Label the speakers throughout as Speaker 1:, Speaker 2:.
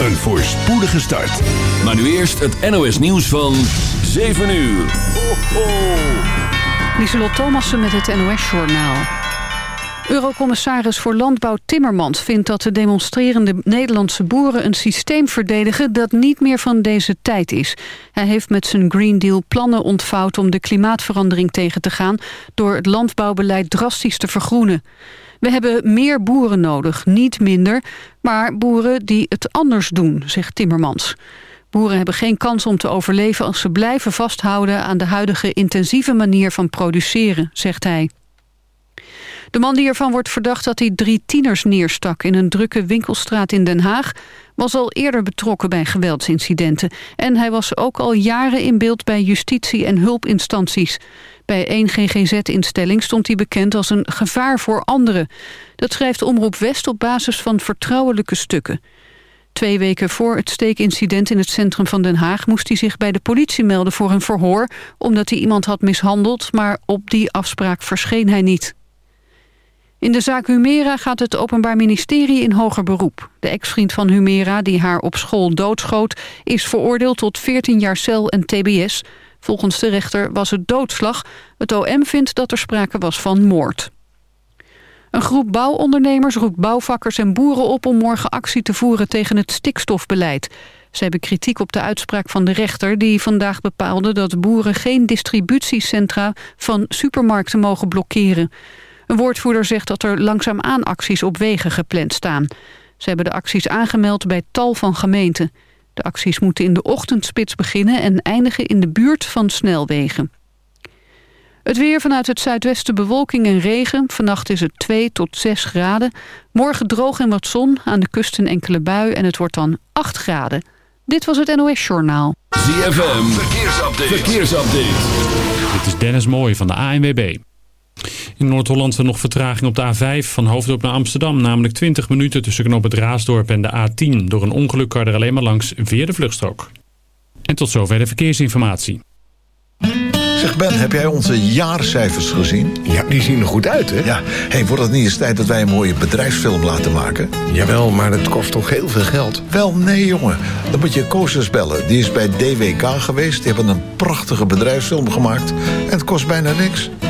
Speaker 1: een voorspoedige start. Maar nu eerst het NOS nieuws van 7 uur. Ho, ho.
Speaker 2: Lieselot Thomassen met het NOS-journaal. Eurocommissaris voor Landbouw Timmermans vindt dat de demonstrerende Nederlandse boeren een systeem verdedigen dat niet meer van deze tijd is. Hij heeft met zijn Green Deal plannen ontvouwd om de klimaatverandering tegen te gaan door het landbouwbeleid drastisch te vergroenen. We hebben meer boeren nodig, niet minder, maar boeren die het anders doen, zegt Timmermans. Boeren hebben geen kans om te overleven als ze blijven vasthouden aan de huidige intensieve manier van produceren, zegt hij. De man die ervan wordt verdacht dat hij drie tieners neerstak in een drukke winkelstraat in Den Haag was al eerder betrokken bij geweldsincidenten. En hij was ook al jaren in beeld bij justitie en hulpinstanties. Bij één GGZ-instelling stond hij bekend als een gevaar voor anderen. Dat schrijft Omroep West op basis van vertrouwelijke stukken. Twee weken voor het steekincident in het centrum van Den Haag... moest hij zich bij de politie melden voor een verhoor... omdat hij iemand had mishandeld, maar op die afspraak verscheen hij niet. In de zaak Humera gaat het Openbaar Ministerie in hoger beroep. De ex-vriend van Humera, die haar op school doodschoot... is veroordeeld tot 14 jaar cel en tbs. Volgens de rechter was het doodslag. Het OM vindt dat er sprake was van moord. Een groep bouwondernemers roept bouwvakkers en boeren op... om morgen actie te voeren tegen het stikstofbeleid. Ze hebben kritiek op de uitspraak van de rechter... die vandaag bepaalde dat boeren geen distributiecentra... van supermarkten mogen blokkeren. Een woordvoerder zegt dat er langzaamaan acties op wegen gepland staan. Ze hebben de acties aangemeld bij tal van gemeenten. De acties moeten in de ochtendspits beginnen en eindigen in de buurt van snelwegen. Het weer vanuit het zuidwesten bewolking en regen. Vannacht is het 2 tot 6 graden. Morgen droog en wat zon, aan de kust een enkele bui en het wordt dan 8 graden. Dit was het NOS Journaal.
Speaker 1: ZFM, verkeersupdate. verkeersupdate.
Speaker 3: Dit is Dennis Mooij van de ANWB. In Noord-Holland zijn nog vertraging op de A5 van Hoofddorp naar Amsterdam. Namelijk 20 minuten tussen knop het Raasdorp en de A10. Door een ongeluk kan er alleen maar langs via de vluchtstrook. En tot zover de verkeersinformatie.
Speaker 4: Zeg Ben, heb jij onze jaarcijfers gezien?
Speaker 5: Ja, die zien er goed uit, hè?
Speaker 4: Ja, hey, wordt het niet eens tijd dat wij een mooie bedrijfsfilm laten maken?
Speaker 5: Jawel, maar het kost toch heel veel geld?
Speaker 4: Wel, nee jongen. Dan moet je Koosjes bellen. Die is bij DWK geweest. Die hebben een prachtige bedrijfsfilm gemaakt. En het kost bijna niks.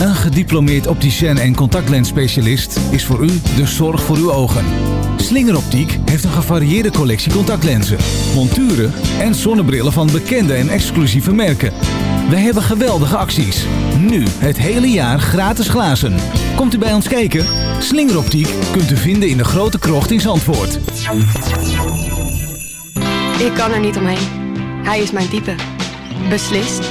Speaker 6: Een gediplomeerd opticien en contactlensspecialist is voor u de zorg voor uw ogen. Slingeroptiek heeft een gevarieerde collectie contactlenzen, monturen en zonnebrillen van bekende en exclusieve merken. Wij hebben geweldige acties. Nu het hele jaar gratis glazen. Komt u bij ons kijken? Slingeroptiek kunt u vinden in de grote krocht in Zandvoort.
Speaker 7: Ik kan er niet omheen. Hij is mijn type. Beslist,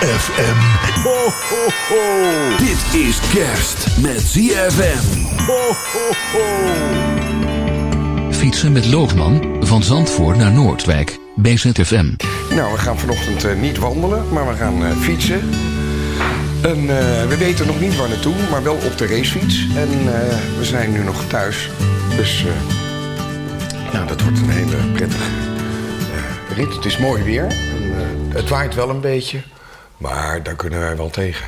Speaker 1: ZFM. Ho, ho, ho. Dit is kerst met ZFM.
Speaker 4: ho, ho, ho.
Speaker 1: Fietsen met Loogman van Zandvoort naar Noordwijk. BZFM.
Speaker 8: Nou, we gaan vanochtend eh, niet wandelen, maar we gaan eh, fietsen. En eh, we weten nog niet waar naartoe, maar wel op de racefiets. En eh, we zijn nu nog thuis. Dus eh, nou, dat wordt een hele prettige eh, rit. Het is mooi weer. En, eh, het waait wel een beetje, maar daar kunnen wij wel tegen.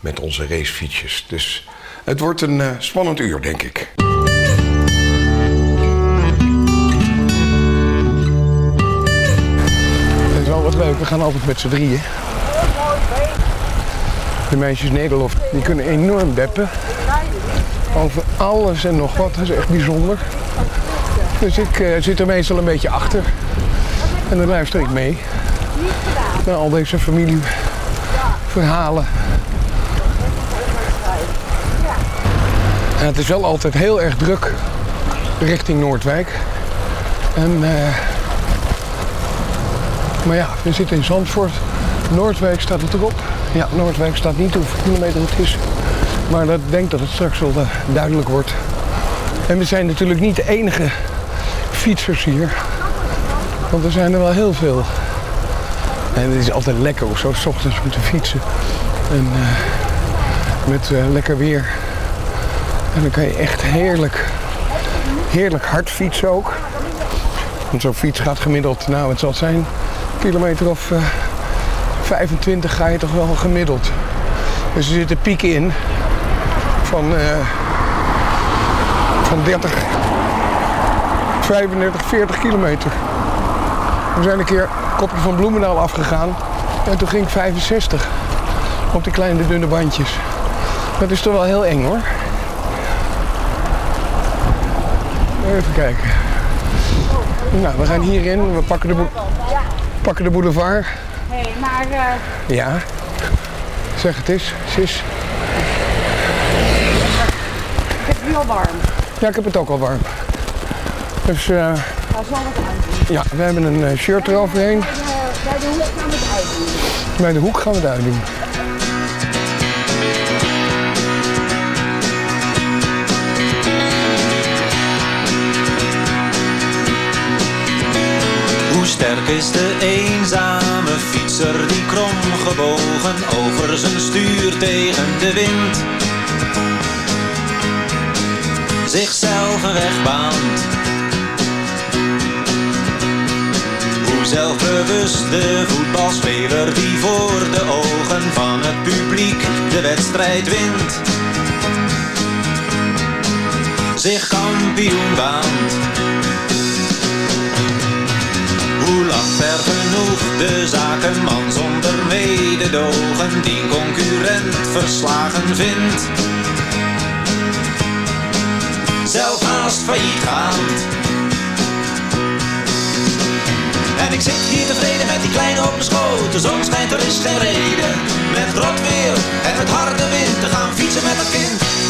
Speaker 8: Met onze racefietsjes. Dus het wordt een eh, spannend uur, denk ik. Het is wel wat leuk. We gaan altijd met z'n drieën. De meisjes Nederlof, die kunnen enorm deppen. Over alles en nog wat. Dat is echt bijzonder. Dus ik eh, zit er meestal een beetje achter. En dan luister ik mee. Naar al deze familieverhalen. En het is wel altijd heel erg druk richting Noordwijk. En, eh, maar ja, we zitten in Zandvoort. Noordwijk staat het erop. Ja, Noordwijk staat niet hoeveel kilometer het is. Maar ik denk dat het straks wel eh, duidelijk wordt. En we zijn natuurlijk niet de enige fietsers hier. Want er zijn er wel heel veel. En het is altijd lekker om zo s ochtends moeten fietsen. En eh, met eh, lekker weer. En dan kan je echt heerlijk, heerlijk hard fietsen ook. Want zo'n fiets gaat gemiddeld, nou het zal zijn, kilometer of eh, 25 ga je toch wel gemiddeld. Dus er zitten pieken in van, eh, van 30, 35, 40 kilometer. We zijn een keer kopje van Bloemendaal afgegaan en toen ging ik 65 op die kleine dunne bandjes. Dat is toch wel heel eng hoor. Even kijken. Nou, we gaan hierin. We pakken de, pakken de boulevard.
Speaker 9: Hé, maar eh,
Speaker 8: Ja. Zeg het eens, sis.
Speaker 9: ik heb het nu al warm.
Speaker 8: Ja, ik heb het ook al warm. Dus eh,
Speaker 9: uitdoen.
Speaker 8: Ja, we hebben een eh, shirt eroverheen.
Speaker 9: Bij de hoek gaan we het uitdoen.
Speaker 8: Bij de hoek gaan we het uitdoen.
Speaker 10: Hoe sterk is de eenzame fietser die kromgebogen over zijn stuur tegen de wind zichzelf een weg baant. Hoe zelfbewust de voetbalspeler die voor de ogen van het publiek de wedstrijd wint zich kampioen baant. Hoe lacht ver genoeg de zakenman zonder mededogen die concurrent verslagen vindt? Zelf haast failliet gaand. Ik zit hier tevreden met die kleine op mijn schoot. De zon schijnt, er is geen reden. Met rot weer en met harde wind te gaan fietsen met het kind.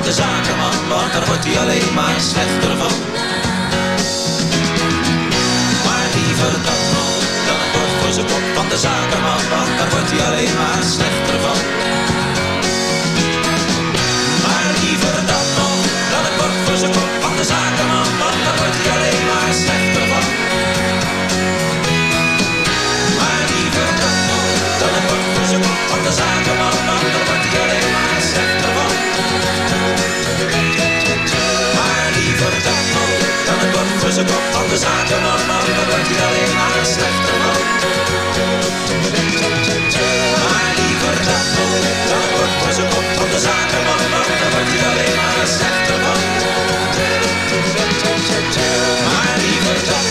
Speaker 10: Van de zakenman, want daar wordt hij alleen maar slechter van. Maar liever dat nog, dan het voor zijn kop van de zakenman, want daar wordt hij alleen maar slechter van. Zijn kop van de zakenman, want daar wordt hij alleen maar slechter van. Maar liever dat dan voor zijn kop van de zakenman, want daar wordt hij alleen maar slechter van. Maar liever dat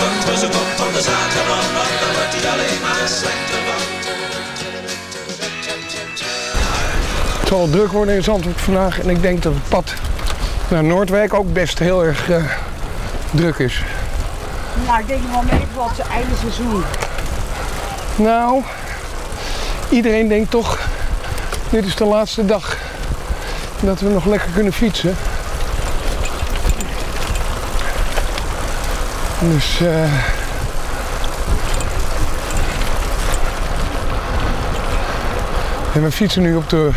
Speaker 10: dan voor zijn kop van de zakenman, want daar wordt hij alleen maar slechter van. Het
Speaker 8: zal druk worden in Zandvoort vandaag en ik denk dat het pad naar Noordwijk ook best heel erg eh, druk is.
Speaker 9: Nou, ik denk wel mee voor het einde seizoen.
Speaker 8: Nou, iedereen denkt toch, dit is de laatste dag dat we nog lekker kunnen fietsen. Dus eh en we fietsen nu op de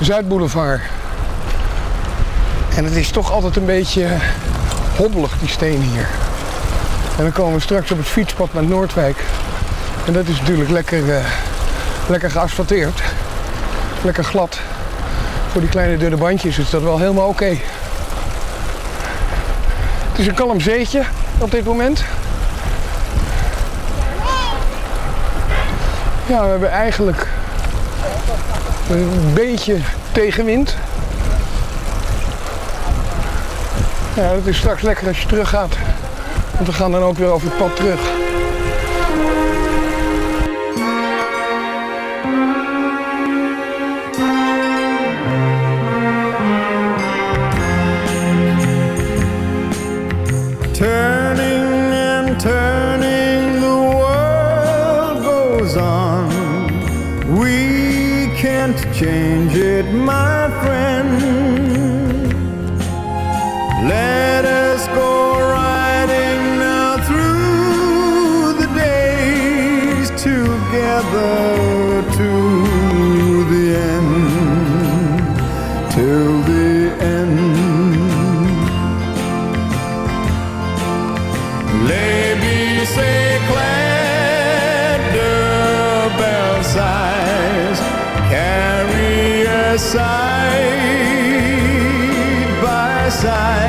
Speaker 8: Zuidboulevard. En het is toch altijd een beetje hobbelig, die steen hier. En dan komen we straks op het fietspad naar Noordwijk. En dat is natuurlijk lekker, eh, lekker geasfalteerd. Lekker glad. Voor die kleine dunne bandjes is dat wel helemaal oké. Het is een kalm zeetje op dit moment. Ja, we hebben eigenlijk een beetje tegenwind. Ja, het is straks lekker als je terug gaat. Want we gaan dan ook weer over het pad terug.
Speaker 11: Side by side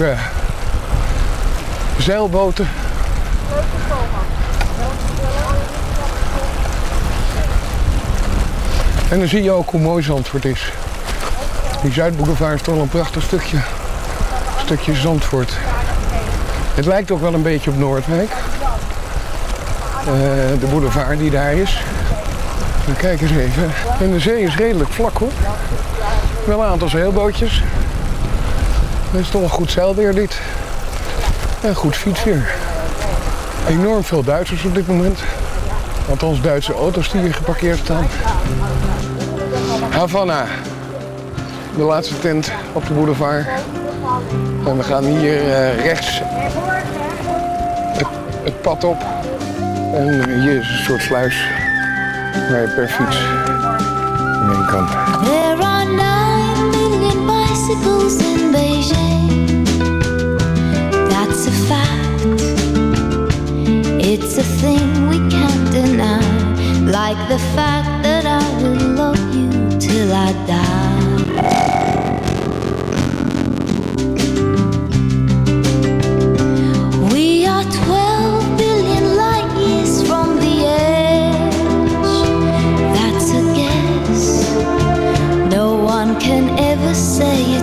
Speaker 8: eh, zeilboten. En dan zie je ook hoe mooi Zandvoort is. Die Zuidboulevard is toch wel een prachtig stukje, stukje Zandvoort. Het lijkt ook wel een beetje op Noordwijk. Eh, de boulevard die daar is. Kijk eens even. En de zee is redelijk vlak hoor. Wel een aantal zeilbootjes. Het is toch een goed zeilweer dit. En goed fietsweer. Enorm veel Duitsers op dit moment. Althans Duitse auto's die hier geparkeerd staan. Havana. De laatste tent op de boulevard. En we gaan hier eh, rechts het, pad op. En hier is een soort sluis waar je per fiets heen kan.
Speaker 12: Bicycles in Beijing. That's a fact. It's a thing we can't deny. Like the fact that I will love you till I die. We are 12 billion light years from the edge. That's a guess. No one can ever say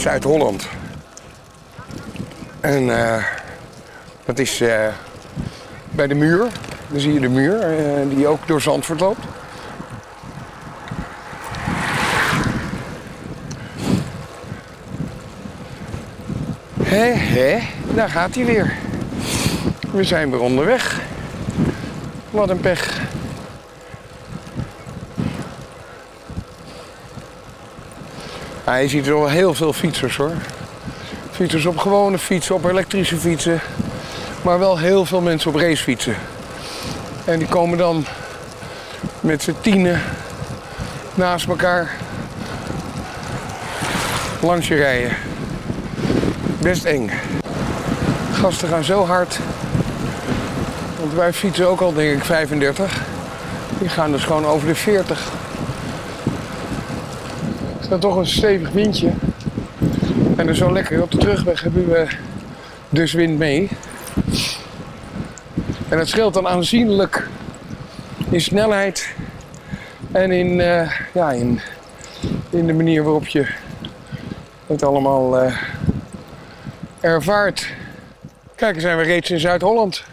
Speaker 8: Zuid-Holland. En eh, dat is eh, bij de muur. Dan zie je de muur eh, die ook door Zandvoort loopt. Hé, hé, daar gaat hij weer. We zijn weer onderweg. Wat een pech. Ja, je ziet er wel heel veel fietsers hoor. Fietsers op gewone fietsen, op elektrische fietsen. Maar wel heel veel mensen op racefietsen. En die komen dan met z'n tienen naast elkaar langs je rijden. Best eng. Gasten gaan zo hard. Want wij fietsen ook al denk ik 35. Die gaan dus gewoon over de 40. Dan toch een stevig windje. En zo lekker. Op de terugweg hebben we dus wind mee. En het scheelt dan aanzienlijk in snelheid
Speaker 13: En in, eh, ja, in, in de manier waarop je het allemaal eh, ervaart. Kijk, zijn we reeds in Zuid-Holland.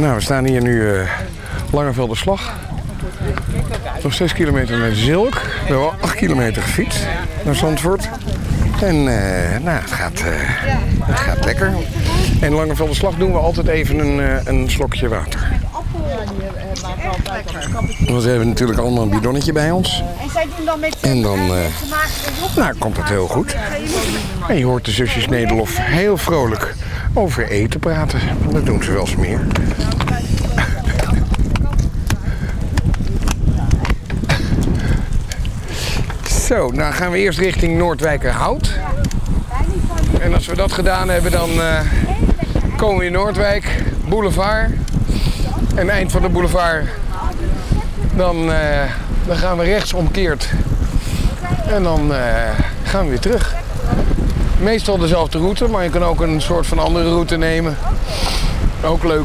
Speaker 13: Nou, we staan hier nu eh Langevelde Slag. Nog 6 kilometer naar Zilk. We hebben al 8 kilometer gefietst naar Zandvoort. En eh, nou, het gaat, eh, het gaat lekker. En Langevelde Slag doen we altijd even een, een slokje water. Want we hebben natuurlijk allemaal een bidonnetje bij ons.
Speaker 8: En dan met
Speaker 13: nou, komt het heel goed. En je hoort de zusjes Nederlof heel vrolijk over eten praten. Dat doen ze wel eens meer. Zo, nou gaan we eerst richting Noordwijkerhout. En als we dat gedaan hebben, dan eh, komen we in Noordwijk, boulevard. En eind van de boulevard, dan, eh, dan gaan we rechts omkeerd. En dan eh, gaan we weer terug. Meestal dezelfde route, maar je kan ook een soort van andere route nemen. Ook leuk.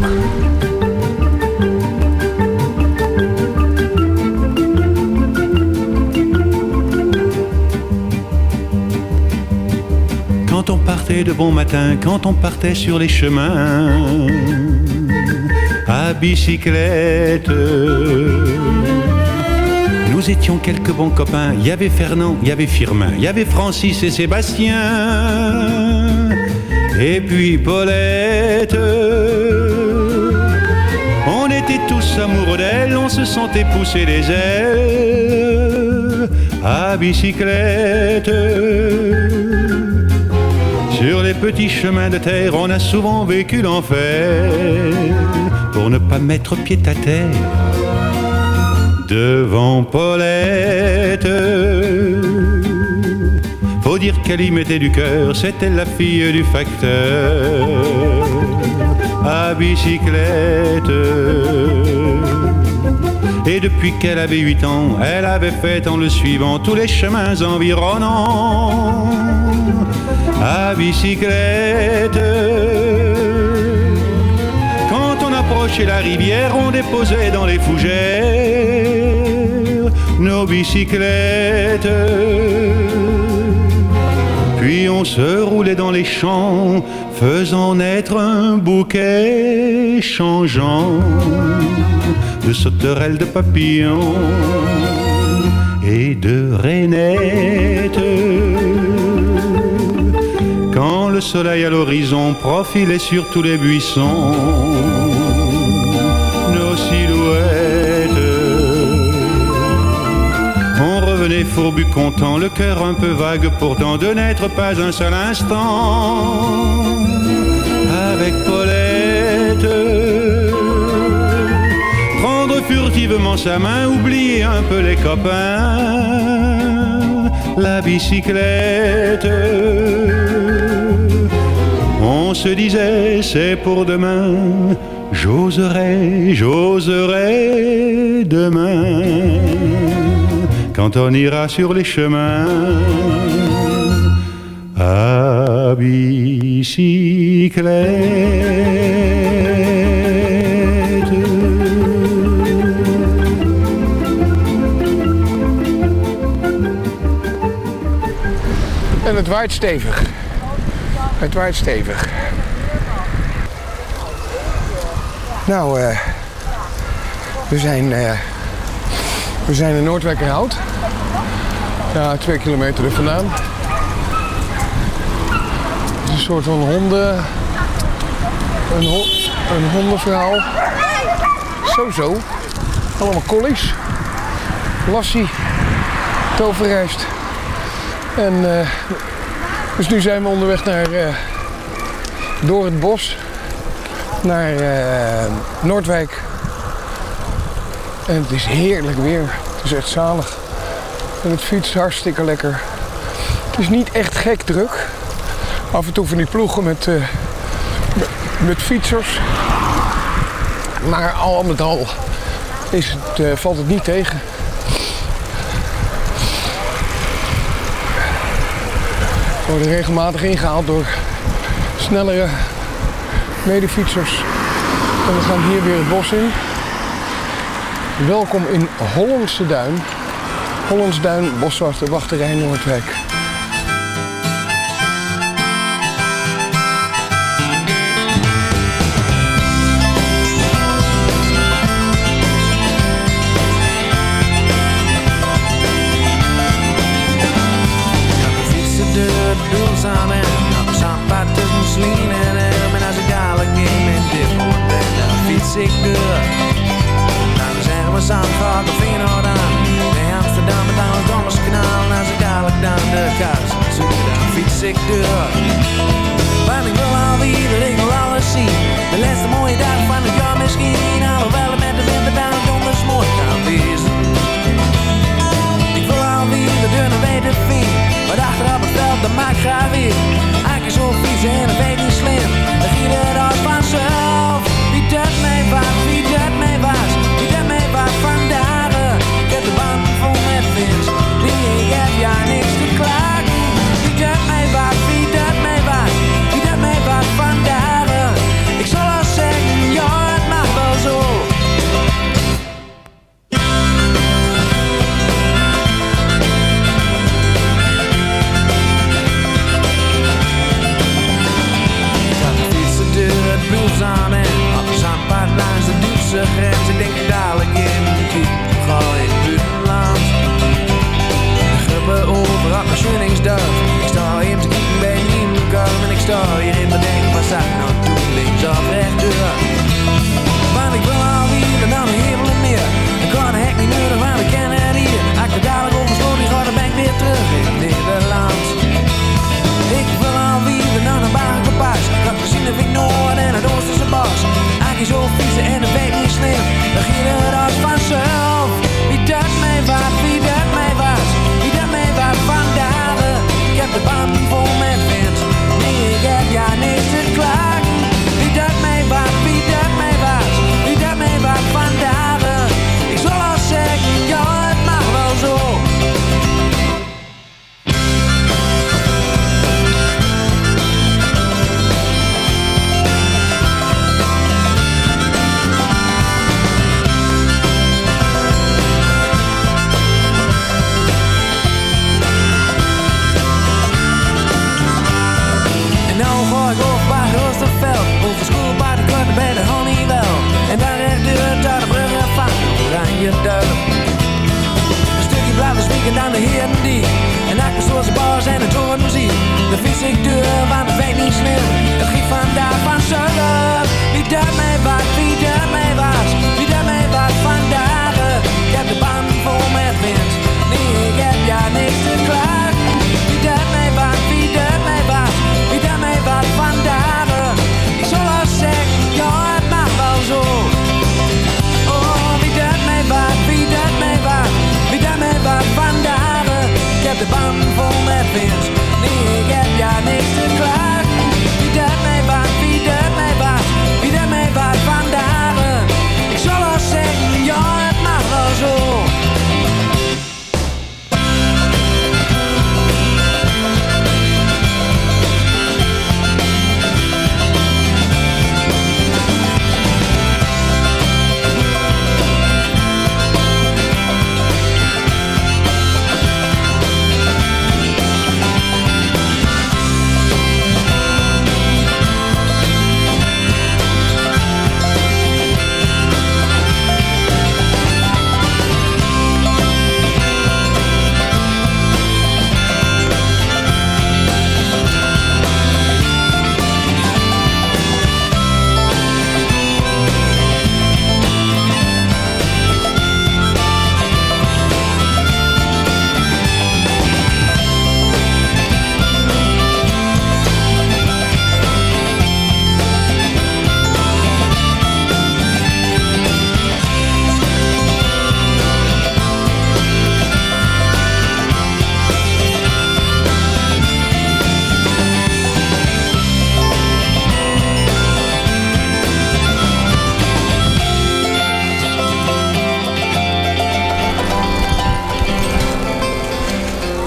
Speaker 14: Quand on partait de bon matin, quand on partait sur les chemins à bicyclette. Nous étions quelques bons copains. Il y avait Fernand, il y avait Firmin, il y avait Francis et Sébastien. Et puis Paulette. On était tous amoureux d'elle, on se sentait pousser les ailes à bicyclette. Sur les petits chemins de terre, on a souvent vécu l'enfer pour ne pas mettre pied à terre devant Paulette. Faut dire qu'elle y mettait du cœur, c'était la fille du facteur à bicyclette. Et depuis qu'elle avait 8 ans, elle avait fait en le suivant tous les chemins environnants à bicyclette. On approchait la rivière, on déposait dans les fougères nos bicyclettes. Puis on se roulait dans les champs, faisant naître un bouquet changeant de sauterelles, de papillons et de rainettes. Quand le soleil à l'horizon profilait sur tous les buissons, des fourbus contents, le cœur un peu vague pourtant de n'être pas un seul instant avec Paulette. Prendre furtivement sa main, oublier un peu les copains, la bicyclette. On se disait c'est pour demain, j'oserai, j'oserai demain, quand on ira sur les chemins à bicyclette.
Speaker 8: En het waait stevig. Het waait stevig. Nou, eh, we zijn, eh, we zijn in Noordwijkerhout. Ja, twee kilometer er vandaan. Het is een soort van honden... Een, een hondenverhaal. Zo, zo. Allemaal collies. Lassie. Toverrijst. En eh, dus nu zijn we onderweg naar eh, door het bos naar eh, Noordwijk. En het is heerlijk weer. Het is echt zalig. En het fietst hartstikke lekker. Het is niet echt gek druk. Af en toe van die ploegen met, eh, met, fietsers. Maar al met al is het, eh, valt het niet tegen. We worden regelmatig ingehaald door snellere medefietsers. En we gaan hier weer het bos in. Welkom in Hollandse Duin. Hollands Duin, Boswachter, Wachterij, Noordwijk.
Speaker 15: Dat maakt graag weer. Eigenlijk zo vies en dat weet niet slim. Dan giet het als vanzelf. Zo vies en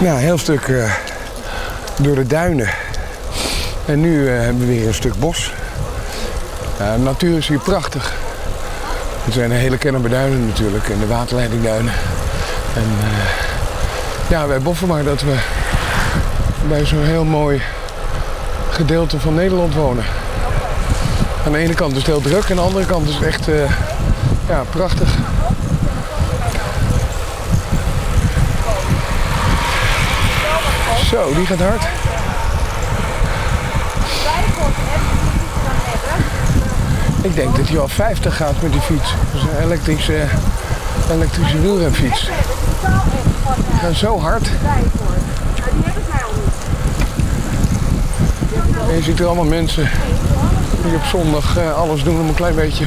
Speaker 8: Nou, een heel stuk eh, door de duinen. En nu eh, hebben we weer een stuk bos. De natuur is hier prachtig. Het zijn hele kennende duinen natuurlijk en de waterleidingduinen. En eh, ja, wij boffen maar dat we bij zo'n heel mooi gedeelte van Nederland wonen. Aan de ene kant is het heel druk, aan de andere kant is het echt ja, prachtig. Zo, die gaat hard. Ik denk dat hij al 50 gaat met die fiets. Dat is een elektrische, elektrische wielrenfiets. Die gaat zo hard. En je ziet er allemaal mensen die op zondag eh, alles doen om een klein beetje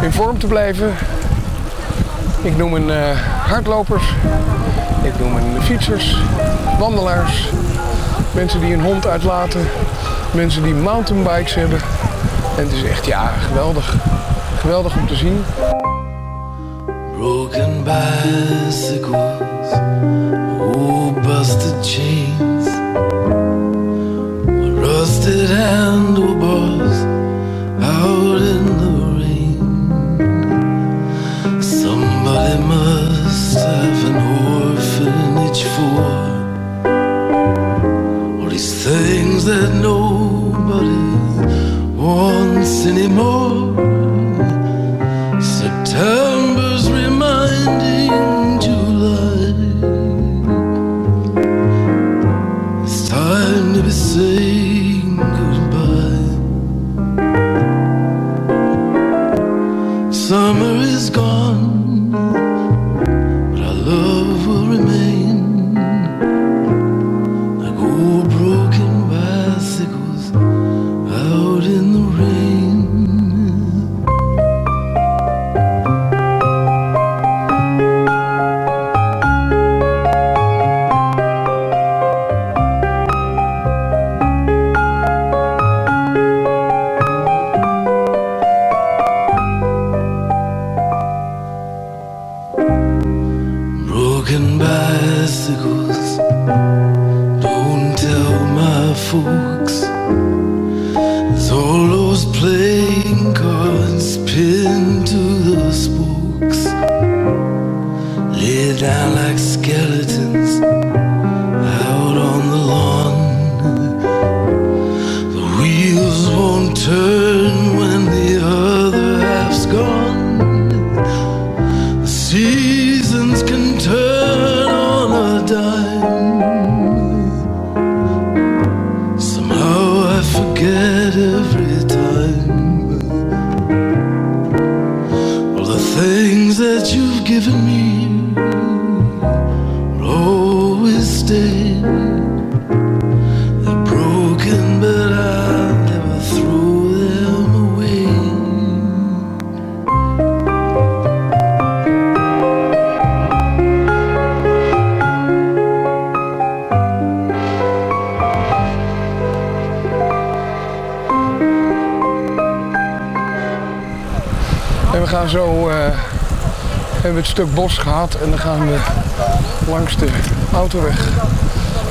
Speaker 8: in vorm te blijven. Ik noem een eh, hardlopers, ik noem een fietsers, wandelaars, mensen die een hond uitlaten, mensen die mountainbikes hebben. En het is echt ja, geweldig. Geweldig om te zien.
Speaker 16: Broken bicycles, oh busted chains, rusted handlebars out in the rain. Somebody must have an orphanage for things that nobody wants anymore.
Speaker 8: Gaan zo, eh, hebben we het stuk bos gehad en dan gaan we langs de autoweg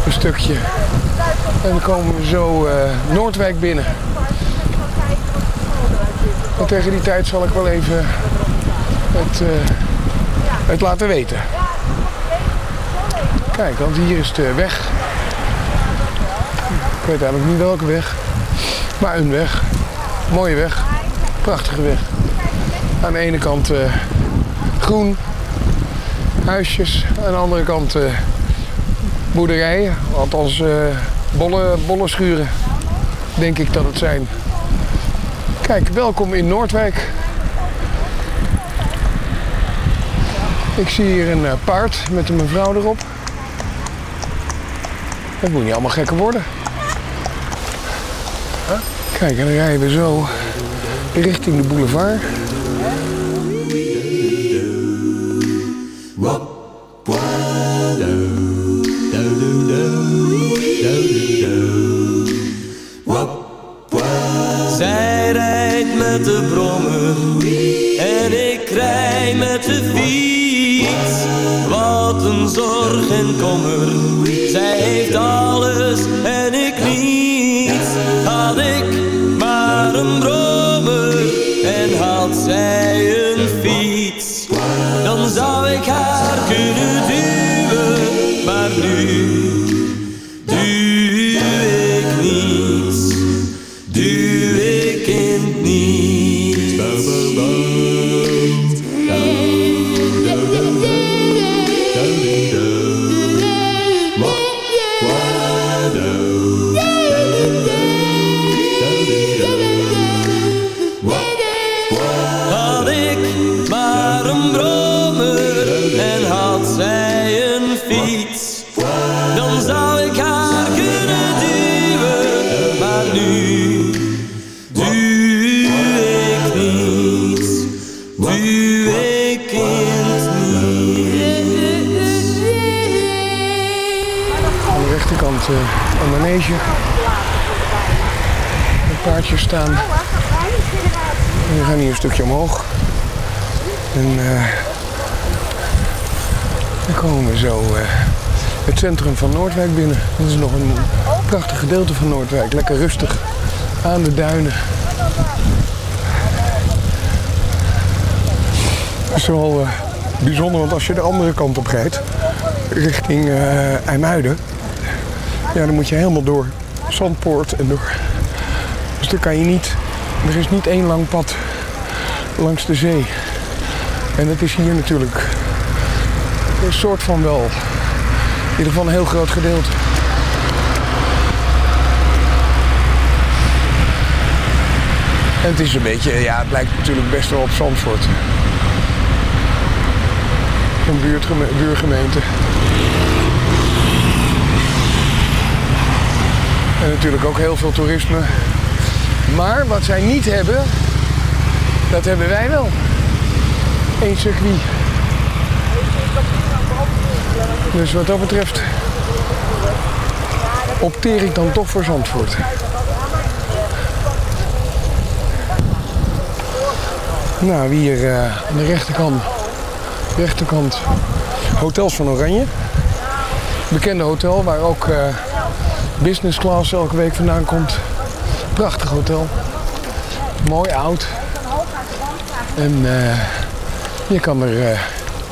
Speaker 8: een stukje. En dan komen we zo eh, Noordwijk binnen. En tegen die tijd zal ik wel even het, eh, het laten weten. Kijk, want hier is de weg. Ik weet eigenlijk niet welke weg. Maar een weg. Mooie weg. Prachtige weg. Aan de ene kant eh, groen, huisjes. Aan de andere kant eh, boerderijen. Althans, eh bolle, bolle schuren, denk ik dat het zijn. Kijk, welkom in Noordwijk. Ik zie hier een paard met een mevrouw erop. Het moet niet allemaal gekker worden. Kijk, en dan rijden we zo richting de boulevard.
Speaker 10: Had
Speaker 8: Staan. We gaan hier een stukje omhoog. En eh, dan komen we zo eh, het centrum van Noordwijk binnen. Dit is nog een prachtig gedeelte van Noordwijk. Lekker rustig aan de duinen. Het is wel eh, bijzonder, want als je de andere kant op rijdt, richting IJmuiden, ja, dan moet je helemaal door Zandpoort en door. Kan je niet, er is niet één lang pad langs de zee. En dat is hier natuurlijk een soort van wel. In ieder geval een heel groot gedeelte. En het is een beetje, ja, het lijkt natuurlijk best wel op Zandvoort. Een buurtgeme buurgemeente. En natuurlijk ook heel veel toerisme. Maar wat zij niet hebben, dat hebben wij wel. Eén circuit. Dus wat dat betreft opteer ik dan toch voor Zandvoort. Nou, hier eh, aan de rechterkant, rechterkant Hotels van Oranje. Bekende hotel waar ook eh, business class elke week vandaan komt. Prachtig hotel. Mooi oud. En eh, je kan er eh,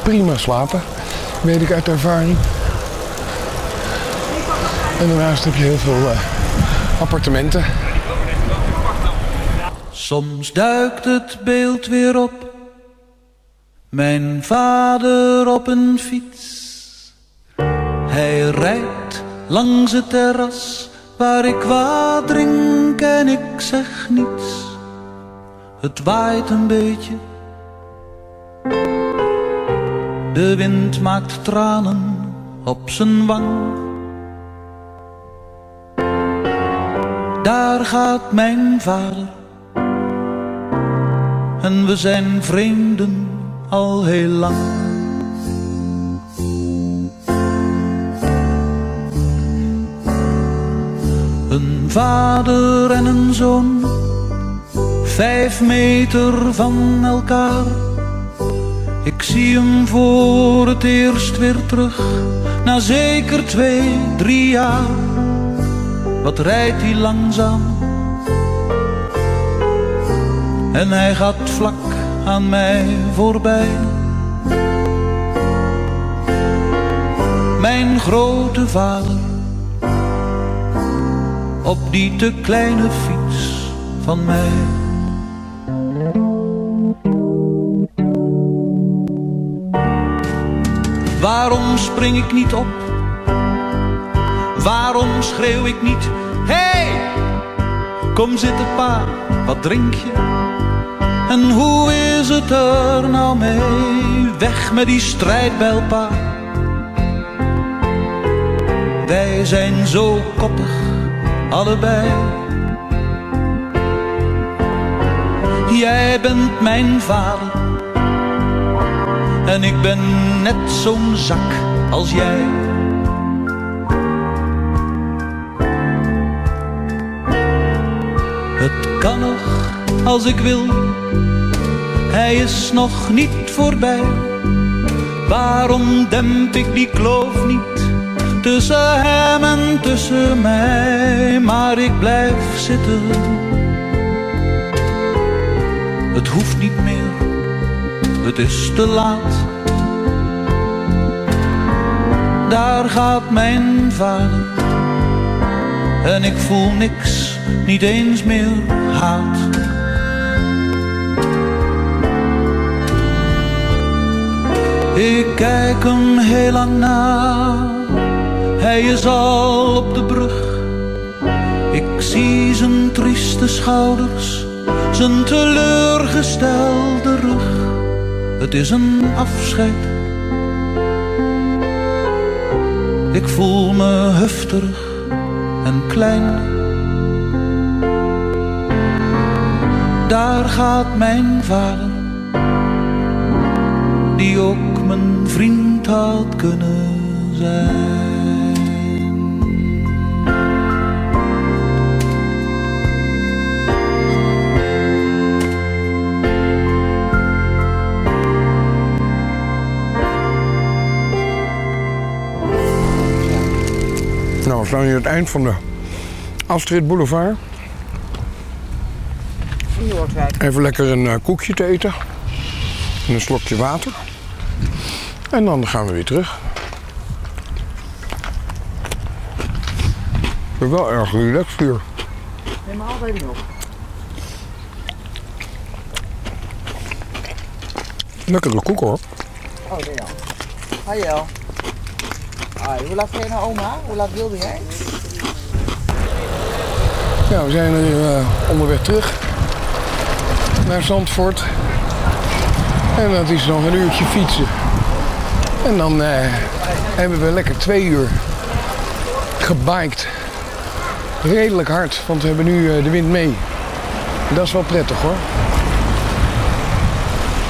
Speaker 8: prima slapen. Weet ik uit ervaring. En daarnaast heb je heel veel eh, appartementen.
Speaker 17: Soms duikt het beeld weer op. Mijn vader op een fiets. Hij rijdt langs het terras waar ik wat drink en ik zeg niets. Het waait een beetje. De wind maakt tranen op zijn wang. Daar gaat mijn vader. En we zijn vreemden al heel lang. Vader en een zoon, vijf meter van elkaar. Ik zie hem voor het eerst weer terug, na zeker twee, drie jaar. Wat rijdt hij langzaam? En hij gaat vlak aan mij voorbij. Mijn grote vader op die te kleine fiets van mij. Waarom spring ik niet op? Waarom schreeuw ik niet? Hey, kom zitten pa, wat drink je? En hoe is het er nou mee? Weg met die strijdbijl pa. Wij zijn zo koppig, allebei. Jij bent mijn vader. En ik ben net zo'n zak als jij. Het kan nog als ik wil. Hij is nog niet voorbij. Waarom demp ik die kloof niet tussen hem en tussen mij? Maar ik blijf zitten. Het hoeft niet meer, het is te laat. Daar gaat mijn vader en ik voel niks, niet eens meer haat. Ik kijk hem heel lang na, hij is al op de brug. Ik zie zijn trieste schouders, zijn teleurgestelde rug. Het is een afscheid. Ik voel me heftig en klein. Daar gaat mijn vader, die ook mijn vriend had kunnen zijn.
Speaker 18: Aan het eind van de Astrid Boulevard.
Speaker 8: Noordwijk.
Speaker 18: Even lekker een eh, koekje te eten. En een slokje water. En dan gaan we weer terug. Ik ben wel erg relaxed hier.
Speaker 8: Neem maar altijd nog.
Speaker 18: Lekkere koek hoor.
Speaker 8: Oh, daar Jan. Hoe laat ga je naar oma? Hoe laat wilde jij?
Speaker 18: Ja, we zijn er eh, onderweg terug naar Zandvoort. En dat is nog een uurtje fietsen. En dan eh, hebben we lekker twee uur gebiked. Redelijk hard, want we hebben nu eh, de wind mee. Dat is wel prettig hoor.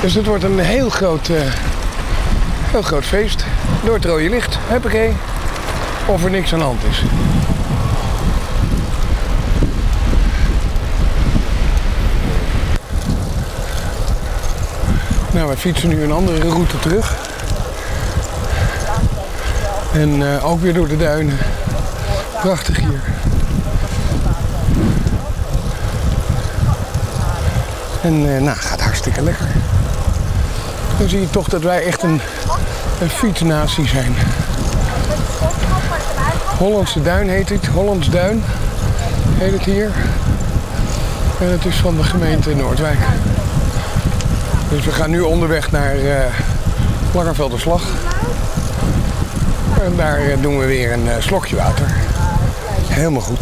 Speaker 18: Dus het wordt een heel groot, heel groot feest. Door het rode licht, huppakee. Of er niks aan de hand is. Nou, we fietsen nu een andere route terug. En eh, ook weer door de duinen. Prachtig hier. En eh, nou, gaat hartstikke lekker. Dan zie je toch dat wij echt een, een fietsnatie zijn. Hollandse Duin heet het. Hollands Duin heet het hier. En het is van de gemeente Noordwijk. Dus we gaan nu onderweg naar uh. En daar eh, doen we weer een eh, slokje water. Helemaal goed.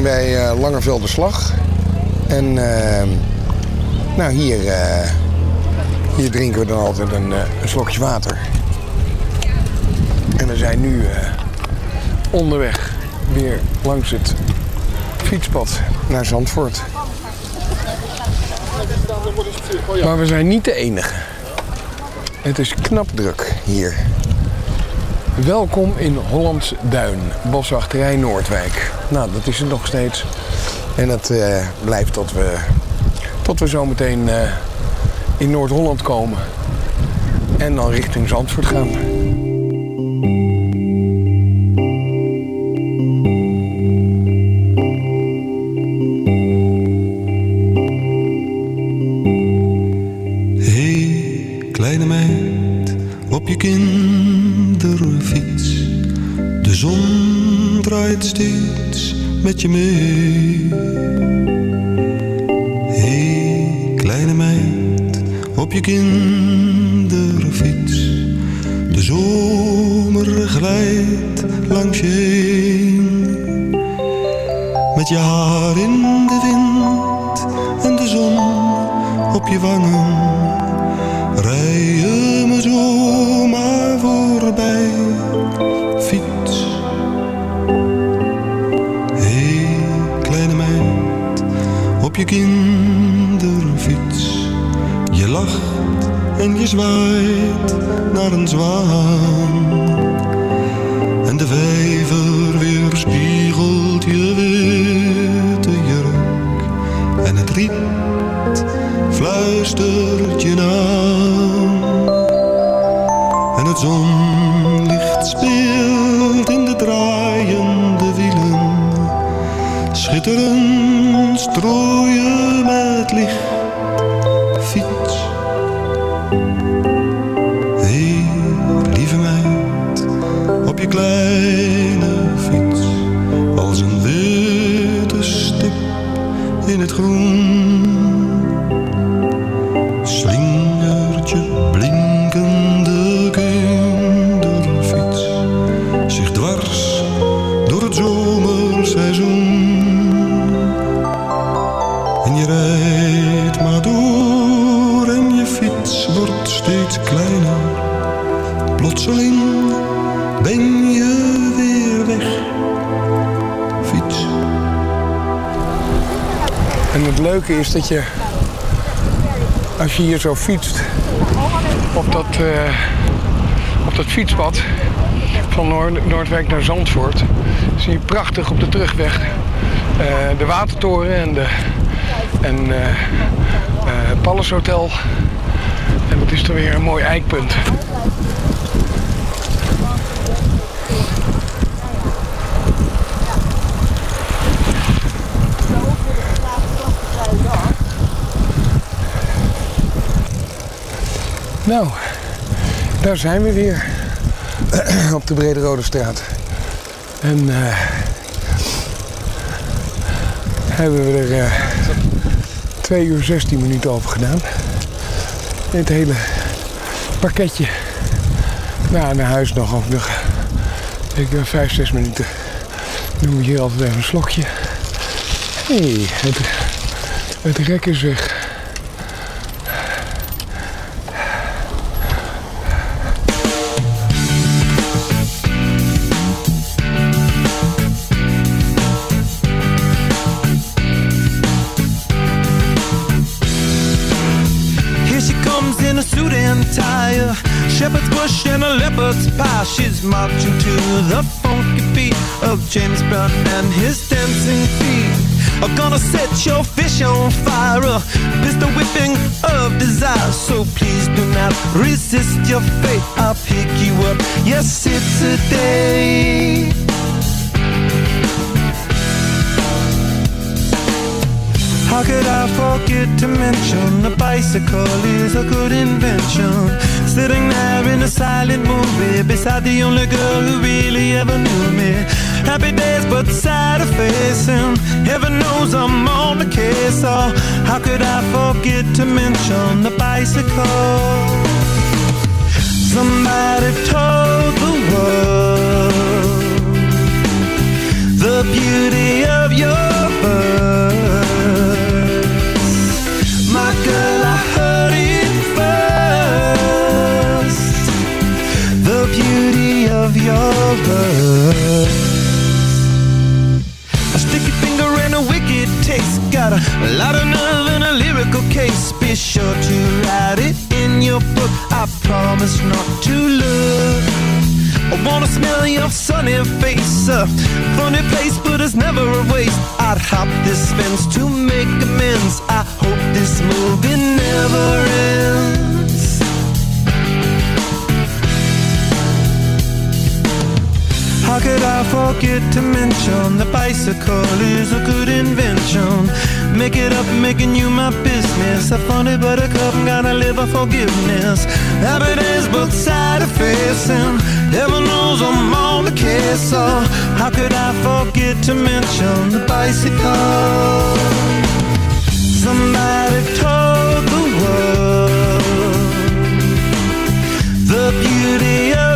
Speaker 8: Zijn bij eh Langervelde Slag. En eh, nou, hier, eh, hier drinken we dan altijd een, een slokje water. En we zijn nu onderweg weer langs het fietspad naar Zandvoort. Maar we zijn niet de enige. Het is knap druk hier. Welkom in Hollands Duin, boswachterij Noordwijk. Nou, dat is het nog steeds. En dat eh, blijft tot we, tot we zometeen eh, in Noord-Holland komen. En dan richting Zandvoort gaan.
Speaker 19: Je mee. Je zwaait naar een zwaan. En de vijver weerspiegelt je witte jurk. En het riet fluistert je naam. En het zonlicht speelt in de draaiende wielen. Schitterend strooien met licht.
Speaker 8: Is dat je, als je hier zo fietst, op dat, eh, op dat fietspad van Noord- Noordwijk naar Zandvoort, zie je prachtig op de terugweg eh, de Watertoren en de en, eh, Palace Hotel. En dat is dan weer een mooi eikpunt. Nou, daar zijn we weer. Op de Brede Rode Straat. En eh, hebben we er eh 2 uur 16 minuten over gedaan. Het hele pakketje. Nou, naar huis nog ook. Ik ben 5, 6 minuten. Doen we hier altijd even een slokje. Hé, hey, het, het rek is weg.
Speaker 20: Marching to the funky beat of James Brown and his dancing feet. Are gonna set your fish on fire, a pistol whipping of desire. So please do not resist your fate. I'll pick you up. Yes, it's a day. How could I forget to mention the bicycle is a good invention? Sitting there in a silent movie beside the only girl who really ever knew me. Happy days, but sad of facing. Heaven knows I'm on the case. So how could I forget to mention the bicycle? Somebody told the world the beauty of your of your birth. A sticky finger and a wicked taste. Got a lot of nerve and a lyrical case. Be sure to write it in your book. I promise not to look. I wanna smell your sunny face. A funny place, but it's never a waste. I'd hop this fence to make amends. I hope this movie never ends. How could I forget to mention the bicycle is a good invention? Make it up, making you my business. A funny buttercup, gotta live for forgiveness. Happy days, both side of facing. Heaven knows I'm on the case. So how could I forget to mention the bicycle? Somebody told the world the beauty of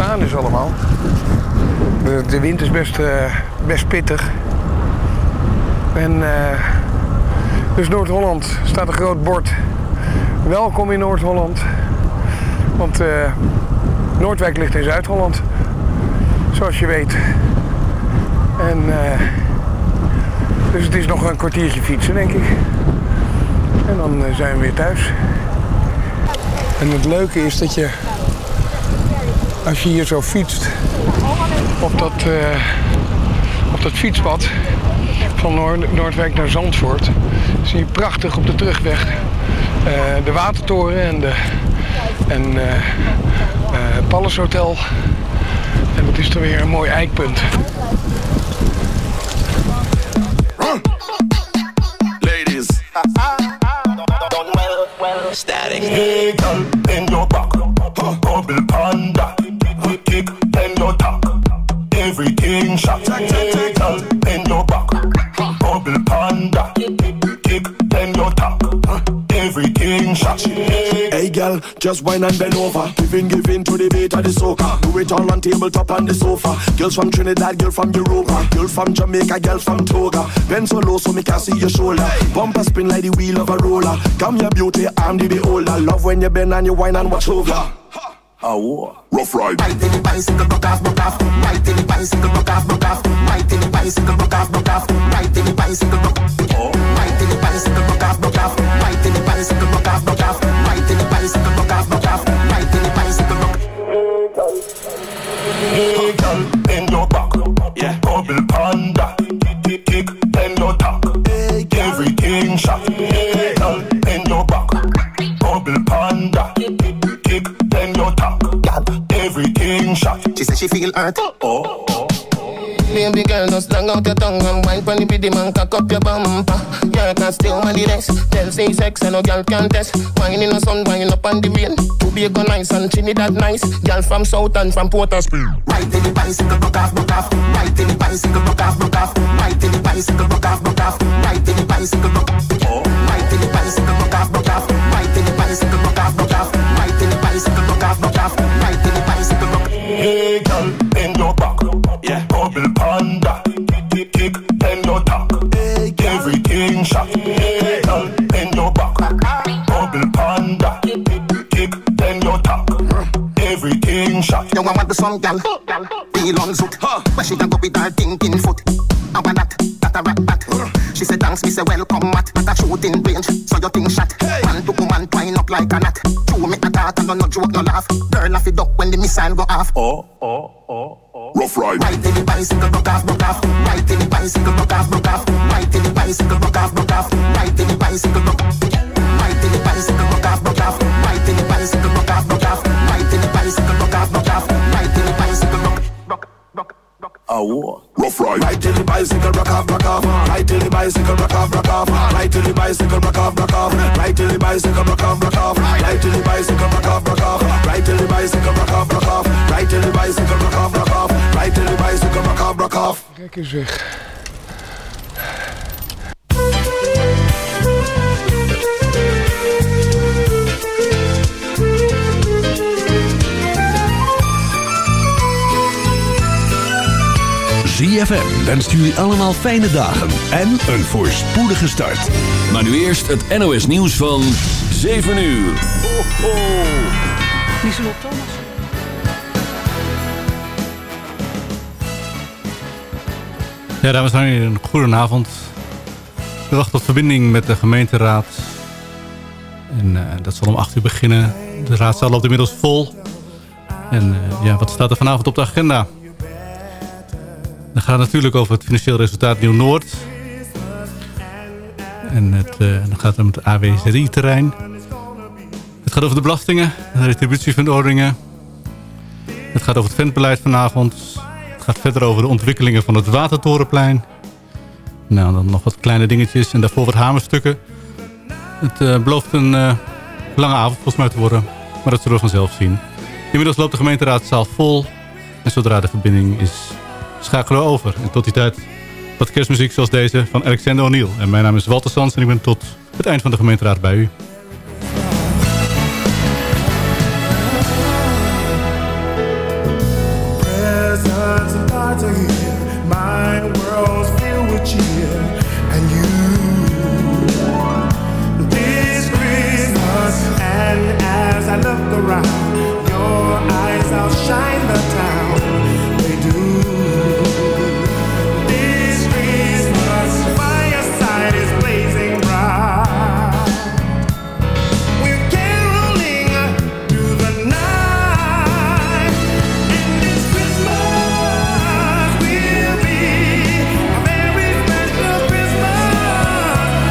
Speaker 8: is allemaal. De, de wind is best, eh, best pittig. En eh, dus Noord-Holland staat een groot bord. Welkom in Noord-Holland. Want eh, Noordwijk ligt in Zuid-Holland. Zoals je weet. En dus het is nog een kwartiertje fietsen, denk ik. En dan zijn we weer thuis. En het leuke is dat je, als je hier zo fietst, op dat, eh, op dat fietspad van Noord- Noordwijk naar Zandvoort, zie je prachtig op de terugweg eh, de Watertoren en de en, eh eh, Palace Hotel. En dat is dan weer een mooi eikpunt.
Speaker 21: Ladies. Static.
Speaker 22: Just wine and bend over. Giving, giving to the beat of the soca. Do it all on tabletop on the sofa. Girls from Trinidad, girl from Europa. Girl from Jamaica, girl from Toga. Bend so low so me can see your shoulder. Bumper spin like the wheel of a roller. Come your beauty, I'm the beholder. Love when you bend and you wine and watch over. Oh,
Speaker 21: rough ride.
Speaker 22: Right in the bicycle, broke off, broke off. Right in the bicycle, broke off, broke off. Right in the bicycle, broke off, broke off. Right in the bicycle, broke off. Right in the bicycle, broke off, broke off. Right in the bicycle, broke off.
Speaker 21: Everything shot. Hey, girl, bend your back. Bubble panda. Kick, bend your tack. Everything shot.
Speaker 22: She said she feel hurt.
Speaker 21: Oh.
Speaker 23: Baby girl, just long out your tongue and wine pon the biddy man, cock up your bumper. You can still man the rest. Tell say sex and no girl can test. Wine in the sun, wine up on the rain. Tobago nice and Trinidad nice. Girl from South and from Port Spain.
Speaker 22: Right in the bicycle, broke off, broke off. Right in the bicycle, broke off, broke off. Right in the bicycle, broke off, broke off. Right in the bicycle, broke off. Right in the bicycle, broke off, broke off. Right in the bicycle, broke off, broke off. Right in the bicycle, broke off, broke off.
Speaker 21: Shot. Hey, girl, bend your back. Bubble panda. Kick, bend your tack. Everything shot.
Speaker 22: You want the some gal, real on zoot. But she can go with her thinking foot. I want that, that a rat bat. She said thanks, me say welcome mat. At a shooting range, so your thing shot. One to woman twine up like a knot. True me a talk and no no joke no laugh. Girl off it up when the missile go off. Oh oh oh Rough ride. Right till the bicycle broke off, broke off. Right till the bicycle broke off, broke off. Right till the bicycle broke off, broke off. Right till the bicycle broke. Right till the bicycle broke off, broke off. Right till the bicycle
Speaker 21: A war. Rough ride. Right till the bicycle rock off, rock off. Right till the bicycle rock off, rock off. Right till the bicycle rock off, rock off. Right till the bicycle rock off, rock off. Right till the bicycle rock off, rock off. Right till the bicycle rock off, rock off. Right till the bicycle rock off, rock off. Right till the bicycle rock off, rock off.
Speaker 8: Kijk eens weg.
Speaker 24: ZFM wenst jullie allemaal fijne dagen en een voorspoedige start. Maar nu eerst het NOS nieuws van 7 uur. Ho, ho.
Speaker 2: Lieselot Thomas.
Speaker 25: Ja, dames en heren, een goedenavond. We wachten op verbinding met de gemeenteraad. En eh, dat zal om 8 uur beginnen. De raadzaal loopt inmiddels vol. En eh, ja, wat staat er vanavond op de agenda? Dan gaat natuurlijk over het financieel resultaat Nieuw-Noord. En het, eh, dan gaat het om het AWSRI-terrein. Het gaat over de belastingen, de retributieverordeningen. Het gaat over het ventbeleid vanavond. Het gaat verder over de ontwikkelingen van het Watertorenplein. Nou, dan nog wat kleine dingetjes en daarvoor wat hamerstukken. Het eh, belooft een eh, lange avond volgens mij te worden. Maar dat zullen we vanzelf zien. Inmiddels loopt de gemeenteraadzaal vol. En zodra de verbinding is, schakelen we over. En tot die tijd wat kerstmuziek zoals deze van Alexander O'Neill. En mijn naam is Walter Sans en ik ben tot het eind van de gemeenteraad bij u.